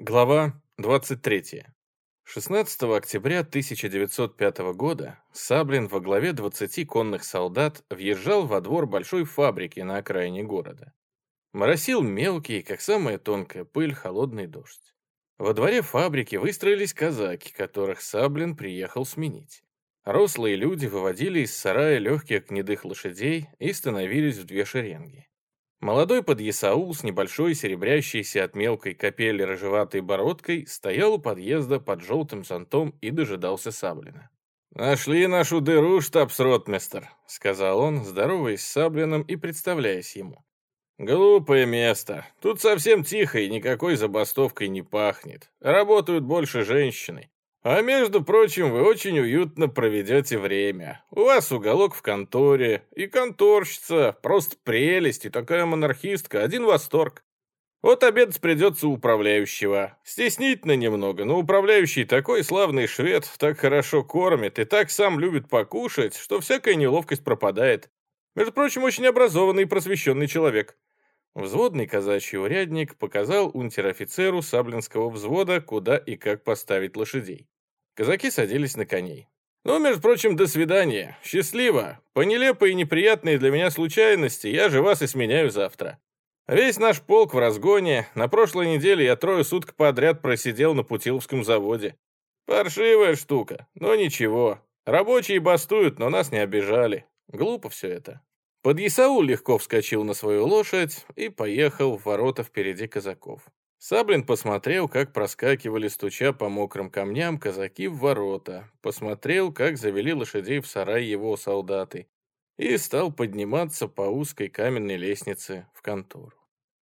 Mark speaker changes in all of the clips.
Speaker 1: Глава 23. 16 октября 1905 года Саблин во главе 20 конных солдат въезжал во двор большой фабрики на окраине города. Моросил мелкий, как самая тонкая пыль, холодный дождь. Во дворе фабрики выстроились казаки, которых Саблин приехал сменить. Рослые люди выводили из сарая легких гнедых лошадей и становились в две шеренги. Молодой подъясаул с небольшой серебрящейся от мелкой капели рыжеватой бородкой стоял у подъезда под желтым зонтом и дожидался Саблина. «Нашли нашу дыру, штабс-ротмистер», — сказал он, здороваясь с Саблиным и представляясь ему. «Глупое место. Тут совсем тихо и никакой забастовкой не пахнет. Работают больше женщины. А между прочим, вы очень уютно проведете время. У вас уголок в конторе, и конторщица, просто прелесть, и такая монархистка, один восторг. Вот обедать придется управляющего. Стеснительно немного, но управляющий такой славный швед, так хорошо кормит и так сам любит покушать, что всякая неловкость пропадает. Между прочим, очень образованный и просвещенный человек. Взводный казачий урядник показал унтер-офицеру Саблинского взвода, куда и как поставить лошадей. Казаки садились на коней. «Ну, между прочим, до свидания. Счастливо. По нелепой и неприятной для меня случайности я же вас и сменяю завтра. Весь наш полк в разгоне. На прошлой неделе я трое суток подряд просидел на Путиловском заводе. Паршивая штука, но ничего. Рабочие бастуют, но нас не обижали. Глупо все это. Подъясаул легко вскочил на свою лошадь и поехал в ворота впереди казаков. Саблин посмотрел, как проскакивали, стуча по мокрым камням, казаки в ворота, посмотрел, как завели лошадей в сарай его солдаты, и стал подниматься по узкой каменной лестнице в контору.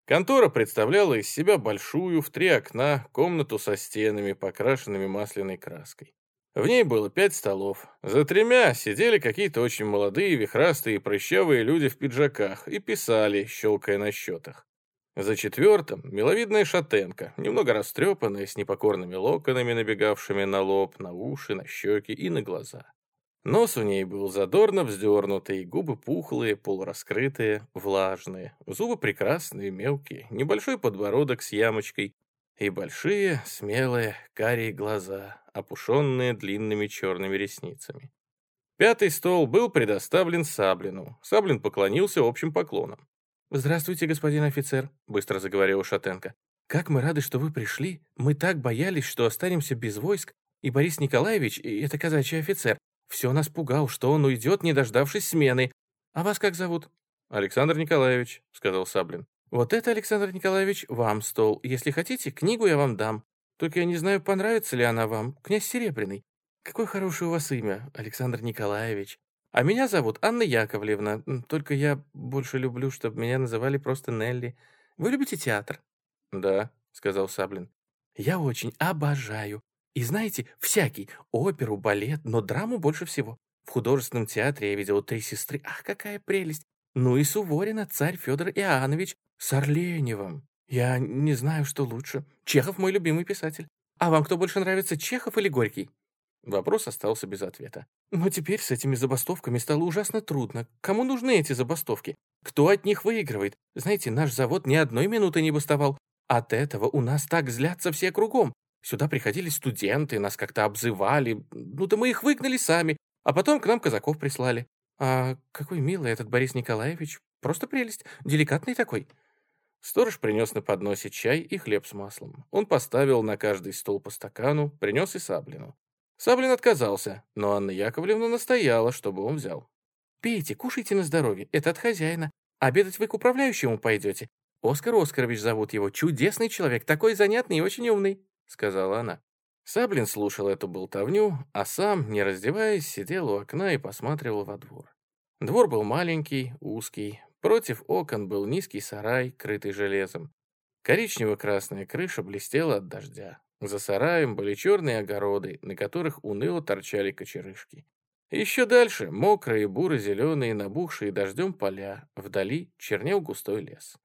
Speaker 1: Контора представляла из себя большую, в три окна, комнату со стенами, покрашенными масляной краской. В ней было пять столов. За тремя сидели какие-то очень молодые, вихрастые, прыщавые люди в пиджаках и писали, щелкая на счетах. За четвертым — миловидная шатенка, немного растрепанная, с непокорными локонами, набегавшими на лоб, на уши, на щеки и на глаза. Нос у ней был задорно вздернутый, губы пухлые, полураскрытые, влажные, зубы прекрасные, мелкие, небольшой подбородок с ямочкой, и большие, смелые, карие глаза, опушенные длинными черными ресницами. Пятый стол был предоставлен Саблину. Саблин поклонился общим поклоном. «Здравствуйте, господин офицер», — быстро заговорил Шатенко. «Как мы рады, что вы пришли. Мы так боялись, что останемся без войск, и Борис Николаевич, и это казачий офицер, все нас пугал, что он уйдет, не дождавшись смены. А вас как зовут?» «Александр Николаевич», — сказал Саблин. «Вот это, Александр Николаевич, вам стол. Если хотите, книгу я вам дам. Только я не знаю, понравится ли она вам. Князь Серебряный. Какое хорошее у вас имя, Александр Николаевич. А меня зовут Анна Яковлевна. Только я больше люблю, чтобы меня называли просто Нелли. Вы любите театр?» «Да», — сказал Саблин. «Я очень обожаю. И знаете, всякий. Оперу, балет, но драму больше всего. В художественном театре я видел «Три сестры». Ах, какая прелесть! Ну и Суворина, царь Федор Иоаннович с Орленевым. Я не знаю, что лучше. Чехов мой любимый писатель. А вам кто больше нравится, Чехов или Горький? Вопрос остался без ответа. Но теперь с этими забастовками стало ужасно трудно. Кому нужны эти забастовки? Кто от них выигрывает? Знаете, наш завод ни одной минуты не бастовал. От этого у нас так злятся все кругом. Сюда приходили студенты, нас как-то обзывали. Ну да мы их выгнали сами. А потом к нам казаков прислали. А какой милый этот Борис Николаевич. Просто прелесть. Деликатный такой. Сторож принес на подносе чай и хлеб с маслом. Он поставил на каждый стол по стакану, принес и Саблину. Саблин отказался, но Анна Яковлевна настояла, чтобы он взял. «Пейте, кушайте на здоровье, это от хозяина. Обедать вы к управляющему пойдете. Оскар Оскарович зовут его, чудесный человек, такой занятный и очень умный», — сказала она. Саблин слушал эту болтовню, а сам, не раздеваясь, сидел у окна и посматривал во двор. Двор был маленький, узкий, Против окон был низкий сарай, крытый железом. Коричнево-красная крыша блестела от дождя. За сараем были черные огороды, на которых уныло торчали кочерышки. Еще дальше мокрые, буро-зеленые, набухшие дождем поля, вдали чернел густой лес.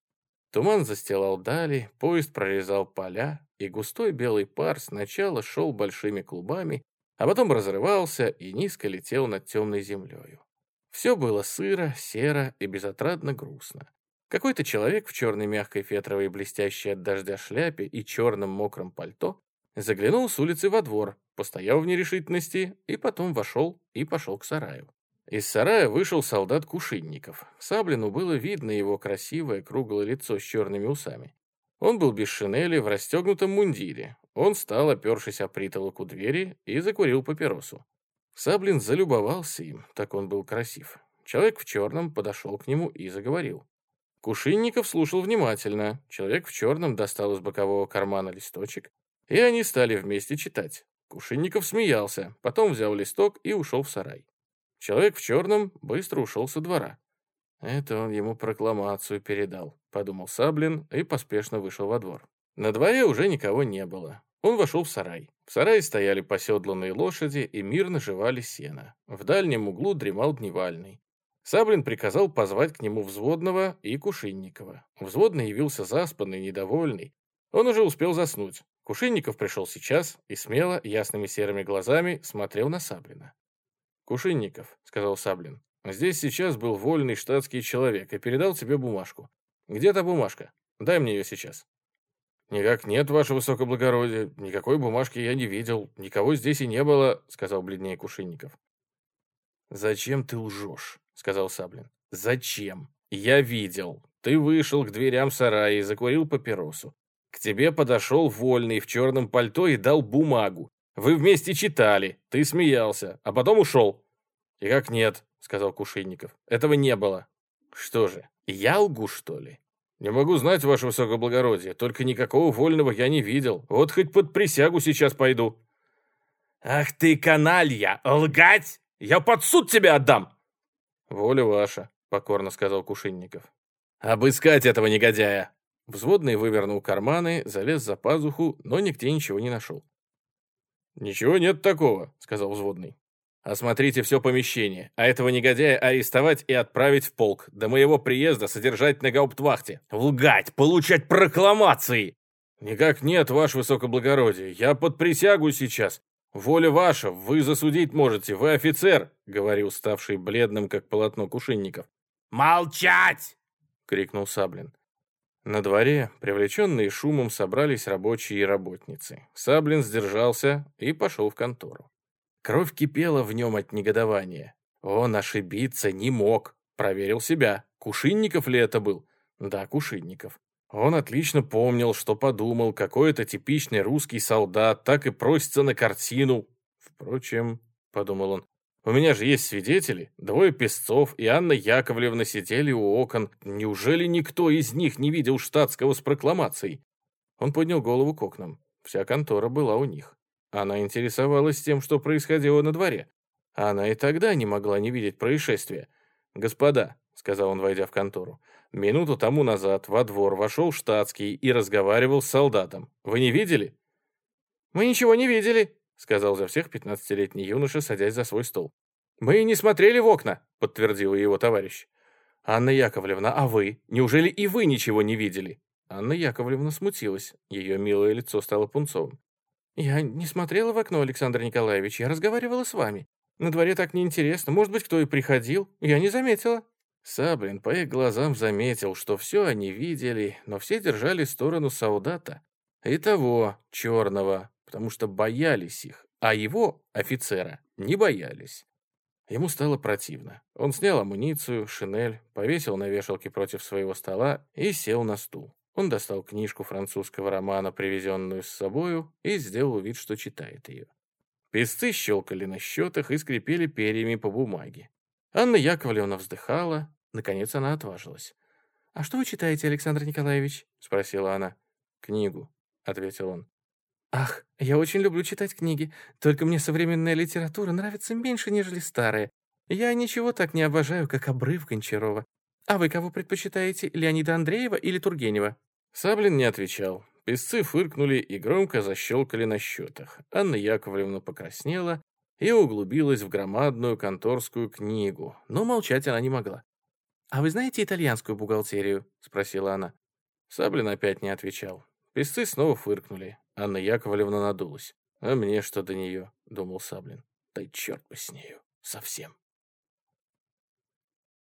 Speaker 1: Туман застилал дали, поезд прорезал поля, и густой белый пар сначала шел большими клубами, а потом разрывался и низко летел над темной землею. Все было сыро, серо и безотрадно грустно. Какой-то человек в черной мягкой фетровой блестящей от дождя шляпе и черном мокром пальто заглянул с улицы во двор, постоял в нерешительности и потом вошел и пошел к сараю. Из сарая вышел солдат Кушинников. Саблину было видно его красивое круглое лицо с черными усами. Он был без шинели, в расстегнутом мундире. Он стал, опершись о притолок у двери, и закурил папиросу. Саблин залюбовался им, так он был красив. Человек в черном подошел к нему и заговорил. Кушинников слушал внимательно. Человек в черном достал из бокового кармана листочек, и они стали вместе читать. Кушинников смеялся, потом взял листок и ушел в сарай. Человек в черном быстро ушел со двора. «Это он ему прокламацию передал», — подумал Саблин и поспешно вышел во двор. На дворе уже никого не было. Он вошел в сарай. В сарае стояли поседланные лошади и мирно жевали сено. В дальнем углу дремал дневальный. Саблин приказал позвать к нему Взводного и Кушинникова. Взводный явился заспанный, недовольный. Он уже успел заснуть. Кушинников пришел сейчас и смело, ясными серыми глазами смотрел на Саблина. «Кушинников», — сказал Саблин, — «здесь сейчас был вольный штатский человек и передал тебе бумажку. Где та бумажка? Дай мне ее сейчас». «Никак нет, ваше высокоблагородие. Никакой бумажки я не видел. Никого здесь и не было», — сказал бледнее Кушинников. «Зачем ты лжешь?» — сказал Саблин. «Зачем? Я видел. Ты вышел к дверям сарая и закурил папиросу. К тебе подошел вольный в черном пальто и дал бумагу. Вы вместе читали, ты смеялся, а потом ушел». «И как нет», — сказал Кушинников. «Этого не было». «Что же, я лгу, что ли?» «Не могу знать, ваше высокоблагородие, только никакого вольного я не видел. Вот хоть под присягу сейчас пойду». «Ах ты, каналья, лгать! Я под суд тебя отдам!» «Воля ваша», — покорно сказал Кушинников. «Обыскать этого негодяя!» Взводный вывернул карманы, залез за пазуху, но нигде ничего не нашел. «Ничего нет такого», — сказал взводный. Осмотрите все помещение, а этого негодяя арестовать и отправить в полк. До моего приезда содержать на гауптвахте. Лгать, получать прокламации!» «Никак нет, ваше высокоблагородие. Я под присягу сейчас. Воля ваша, вы засудить можете, вы офицер», — говорил ставший бледным, как полотно Кушинников. «Молчать!» — крикнул Саблин. На дворе, привлеченные шумом, собрались рабочие и работницы. Саблин сдержался и пошел в контору. Кровь кипела в нем от негодования. Он ошибиться не мог. Проверил себя. Кушинников ли это был? Да, Кушинников. Он отлично помнил, что подумал, какой это типичный русский солдат, так и просится на картину. Впрочем, подумал он, у меня же есть свидетели. Двое песцов и Анна Яковлевна сидели у окон. Неужели никто из них не видел штатского с прокламацией? Он поднял голову к окнам. Вся контора была у них. Она интересовалась тем, что происходило на дворе. Она и тогда не могла не видеть происшествия. «Господа», — сказал он, войдя в контору, «минуту тому назад во двор вошел штатский и разговаривал с солдатом. Вы не видели?» «Мы ничего не видели», — сказал за всех пятнадцатилетний юноша, садясь за свой стол. «Мы не смотрели в окна», — подтвердил его товарищ. «Анна Яковлевна, а вы? Неужели и вы ничего не видели?» Анна Яковлевна смутилась. Ее милое лицо стало пунцовым. «Я не смотрела в окно, Александр Николаевич, я разговаривала с вами. На дворе так неинтересно, может быть, кто и приходил, я не заметила». Саблин по их глазам заметил, что все они видели, но все держали сторону солдата. И того, черного, потому что боялись их, а его, офицера, не боялись. Ему стало противно. Он снял амуницию, шинель, повесил на вешалке против своего стола и сел на стул. Он достал книжку французского романа, привезенную с собою, и сделал вид, что читает ее. Песцы щелкали на счетах и скрипели перьями по бумаге. Анна Яковлевна вздыхала. Наконец она отважилась. «А что вы читаете, Александр Николаевич?» — спросила она. «Книгу», — ответил он. «Ах, я очень люблю читать книги, только мне современная литература нравится меньше, нежели старая. Я ничего так не обожаю, как обрыв Гончарова. А вы кого предпочитаете, Леонида Андреева или Тургенева?» Саблин не отвечал. Песцы фыркнули и громко защелкали на счетах. Анна Яковлевна покраснела и углубилась в громадную конторскую книгу, но молчать она не могла. «А вы знаете итальянскую бухгалтерию?» — спросила она. Саблин опять не отвечал. Песцы снова фыркнули. Анна Яковлевна надулась. «А мне что до нее?» — думал Саблин. «Да черт бы с нею. Совсем».